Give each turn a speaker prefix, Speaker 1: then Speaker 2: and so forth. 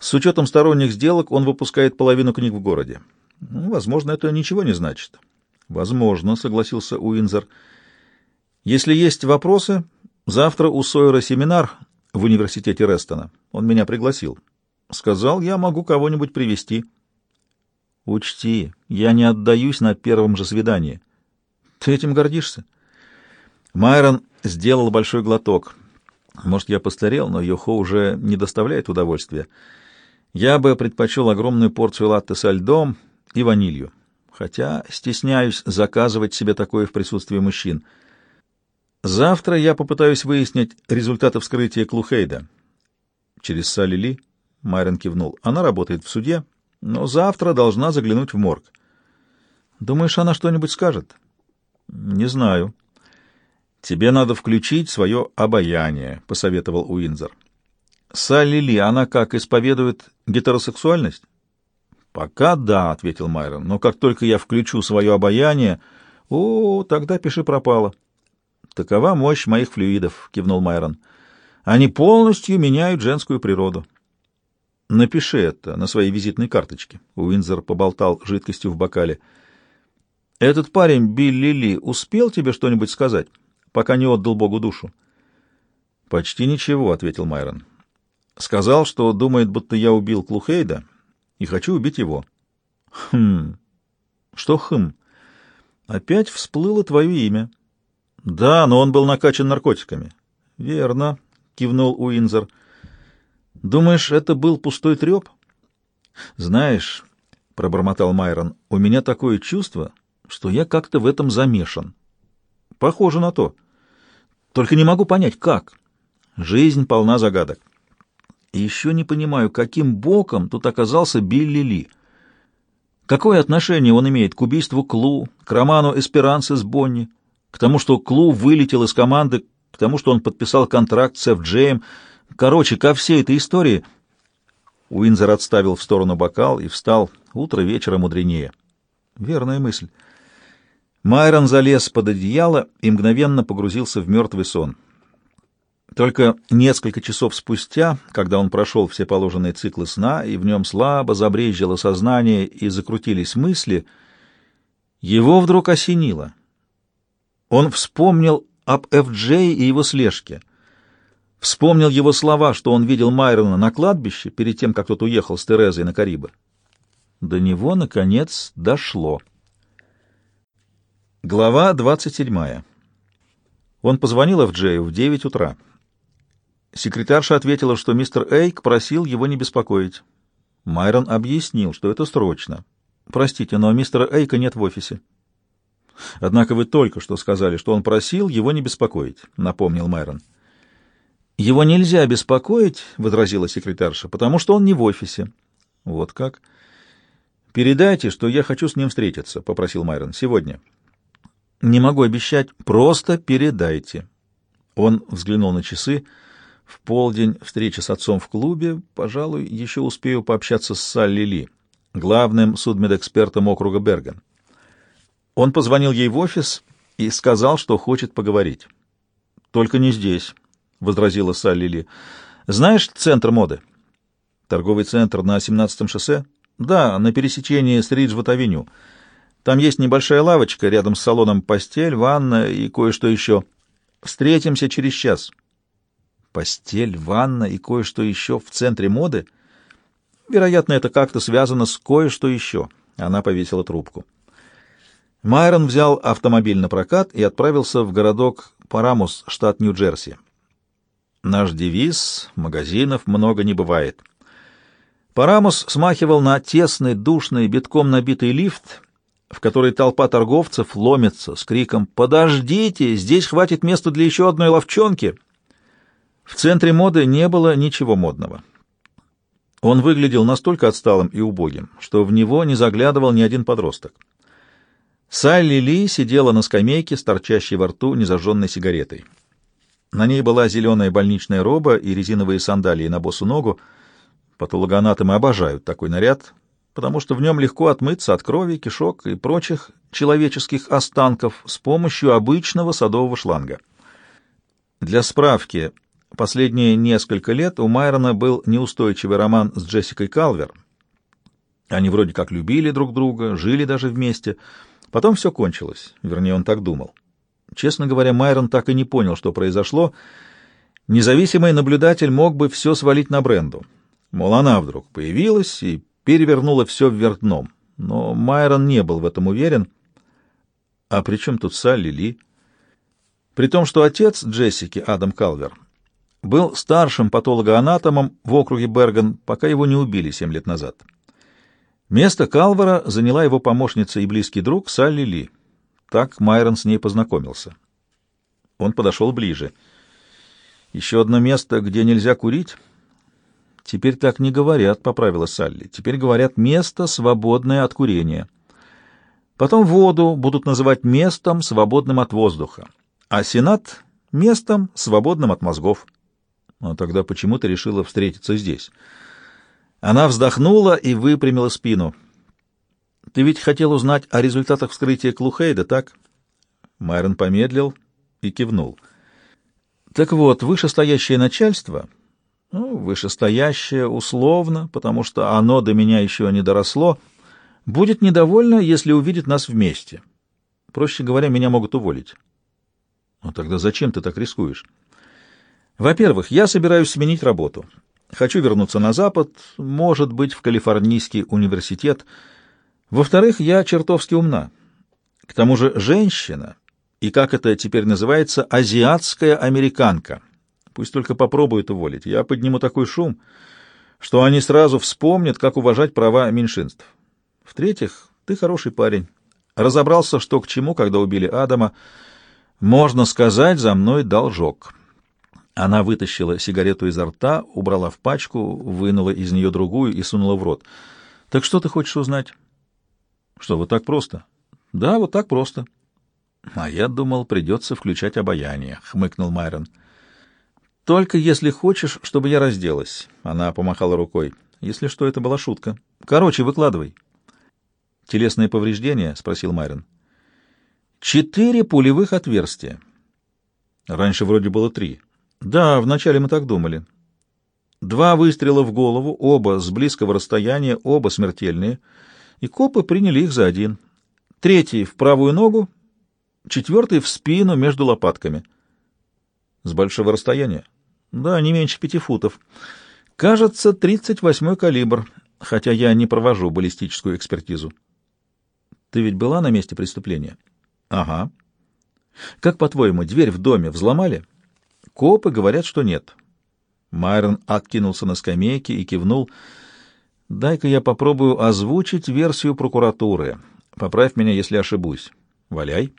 Speaker 1: С учетом сторонних сделок он выпускает половину книг в городе. Ну, возможно, это ничего не значит. Возможно, согласился Уинзер. Если есть вопросы, завтра у Сойера семинар в университете Рестона. Он меня пригласил. Сказал, я могу кого-нибудь привести. Учти, я не отдаюсь на первом же свидании. Ты этим гордишься? Майрон сделал большой глоток. Может, я постарел, но Йохо уже не доставляет удовольствия. Я бы предпочел огромную порцию латте со льдом и ванилью, хотя стесняюсь заказывать себе такое в присутствии мужчин. Завтра я попытаюсь выяснить результаты вскрытия Клухейда. Через Салли Ли Майрон кивнул. Она работает в суде, но завтра должна заглянуть в морг. Думаешь, она что-нибудь скажет? Не знаю. Тебе надо включить свое обаяние, посоветовал Уинзер. Салли Ли, она как, исповедует гетеросексуальность? Пока да, ответил Майрон, но как только я включу свое обаяние, о, тогда пиши пропало. Такова мощь моих флюидов, кивнул Майрон. Они полностью меняют женскую природу. Напиши это на своей визитной карточке. Уинзер поболтал жидкостью в бокале. Этот парень Билли Ли успел тебе что-нибудь сказать, пока не отдал Богу душу? Почти ничего, ответил Майрон. Сказал, что думает, будто я убил Клухейда и хочу убить его. Хм. Что хм? Опять всплыло твое имя. Да, но он был накачан наркотиками. Верно, кивнул Уинзер. Думаешь, это был пустой треп? Знаешь, пробормотал Майрон, у меня такое чувство, что я как-то в этом замешан. Похоже на то. Только не могу понять, как. Жизнь полна загадок. И еще не понимаю, каким боком тут оказался Билли Ли. Какое отношение он имеет к убийству Клу, к роману «Эсперанце» с Бонни, к тому, что Клу вылетел из команды, к тому, что он подписал контракт с Эф-Джеем, Короче, ко всей этой истории Уинзер отставил в сторону бокал и встал. Утро вечера мудренее. Верная мысль. Майрон залез под одеяло и мгновенно погрузился в мертвый сон. Только несколько часов спустя, когда он прошел все положенные циклы сна, и в нем слабо забрежило сознание и закрутились мысли, его вдруг осенило. Он вспомнил об Эф-Джей и его слежке — Вспомнил его слова, что он видел Майрона на кладбище перед тем, как тот уехал с Терезой на Карибы. До него, наконец, дошло. Глава 27. Он позвонил Эф-Джею в 9 утра. Секретарша ответила, что мистер Эйк просил его не беспокоить. Майрон объяснил, что это срочно. «Простите, но мистера Эйка нет в офисе». «Однако вы только что сказали, что он просил его не беспокоить», — напомнил Майрон. «Его нельзя беспокоить», — возразила секретарша, — «потому что он не в офисе». «Вот как?» «Передайте, что я хочу с ним встретиться», — попросил Майрон. «Сегодня». «Не могу обещать. Просто передайте». Он взглянул на часы. В полдень встреча с отцом в клубе. Пожалуй, еще успею пообщаться с Салли Ли, главным судмедэкспертом округа Берген. Он позвонил ей в офис и сказал, что хочет поговорить. «Только не здесь», — возразила Салли Ли. «Знаешь центр моды?» «Торговый центр на 17-м шоссе?» «Да, на пересечении с Риджвуд-авеню. Там есть небольшая лавочка, рядом с салоном постель, ванна и кое-что еще. Встретимся через час». «Постель, ванна и кое-что еще в центре моды?» «Вероятно, это как-то связано с кое-что еще». Она повесила трубку. Майрон взял автомобиль на прокат и отправился в городок Парамус, штат Нью-Джерси. Наш девиз «Магазинов много не бывает». Парамус смахивал на тесный, душный, битком набитый лифт, в который толпа торговцев ломится с криком «Подождите, здесь хватит места для еще одной ловчонки!» В центре моды не было ничего модного. Он выглядел настолько отсталым и убогим, что в него не заглядывал ни один подросток. Салли Ли сидела на скамейке с торчащей во рту незажженной сигаретой. На ней была зеленая больничная роба и резиновые сандалии на босу ногу. Патологоанатомы обожают такой наряд, потому что в нем легко отмыться от крови, кишок и прочих человеческих останков с помощью обычного садового шланга. Для справки, Последние несколько лет у Майрона был неустойчивый роман с Джессикой Калвер. Они вроде как любили друг друга, жили даже вместе. Потом все кончилось, вернее, он так думал. Честно говоря, Майрон так и не понял, что произошло. Независимый наблюдатель мог бы все свалить на Бренду. Мол, она вдруг появилась и перевернула все вверх дном. Но Майрон не был в этом уверен. А при чем тут Салли Ли? При том, что отец Джессики, Адам Калвер, был старшим патологоанатомом в округе Берган, пока его не убили семь лет назад. Место Калвера заняла его помощница и близкий друг Салли Ли. Так Майрон с ней познакомился. Он подошел ближе. «Еще одно место, где нельзя курить?» «Теперь так не говорят», — поправила Салли. «Теперь говорят место, свободное от курения». Потом воду будут называть местом, свободным от воздуха, а Сенат — местом, свободным от мозгов. А тогда почему ты решила встретиться здесь? Она вздохнула и выпрямила спину. Ты ведь хотел узнать о результатах вскрытия Клухейда, так? Майрон помедлил и кивнул. Так вот, вышестоящее начальство, ну, вышестоящее условно, потому что оно до меня еще не доросло, будет недовольно, если увидит нас вместе. Проще говоря, меня могут уволить. Ну тогда зачем ты так рискуешь? Во-первых, я собираюсь сменить работу. Хочу вернуться на Запад, может быть, в Калифорнийский университет. Во-вторых, я чертовски умна. К тому же женщина, и как это теперь называется, азиатская американка. Пусть только попробуют уволить. Я подниму такой шум, что они сразу вспомнят, как уважать права меньшинств. В-третьих, ты хороший парень. Разобрался, что к чему, когда убили Адама. Можно сказать, за мной должок». Она вытащила сигарету изо рта, убрала в пачку, вынула из нее другую и сунула в рот. «Так что ты хочешь узнать?» «Что, вот так просто?» «Да, вот так просто». «А я думал, придется включать обаяние», — хмыкнул Майрон. «Только если хочешь, чтобы я разделась», — она помахала рукой. «Если что, это была шутка. Короче, выкладывай». «Телесные повреждения?» — спросил Майрон. «Четыре пулевых отверстия. Раньше вроде было три». Да, вначале мы так думали. Два выстрела в голову, оба с близкого расстояния, оба смертельные, и копы приняли их за один. Третий в правую ногу, четвертый в спину между лопатками. С большого расстояния? Да, не меньше пяти футов. Кажется, тридцать восьмой калибр, хотя я не провожу баллистическую экспертизу. Ты ведь была на месте преступления? Ага. Как, по-твоему, дверь в доме взломали? — Копы говорят, что нет. Майрон откинулся на скамейке и кивнул. «Дай-ка я попробую озвучить версию прокуратуры. Поправь меня, если ошибусь. Валяй».